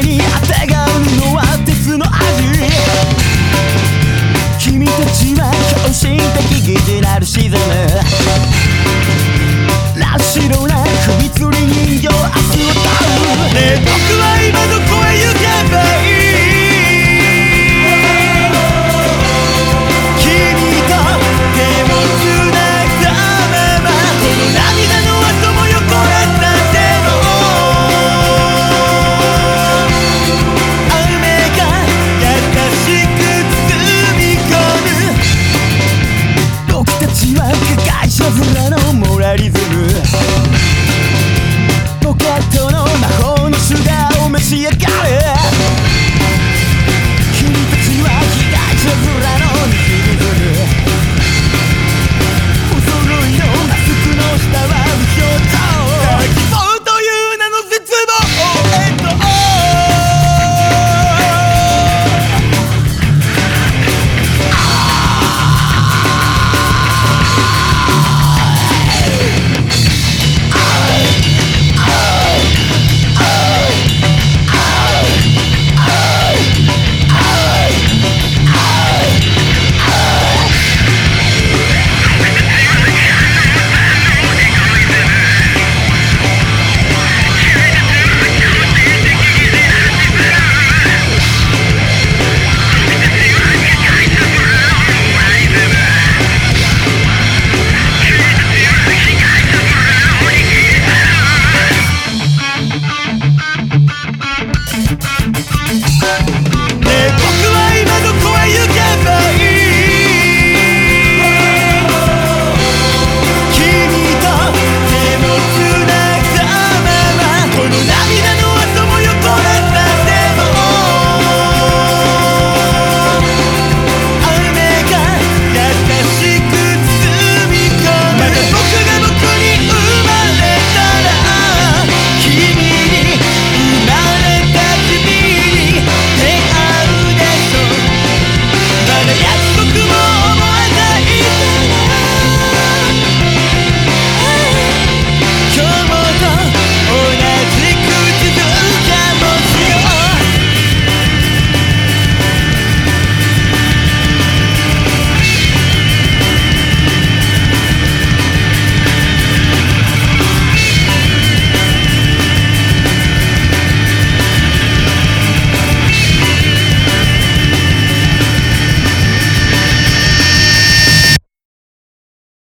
にあてがうのは鉄の味。君たちは狂信的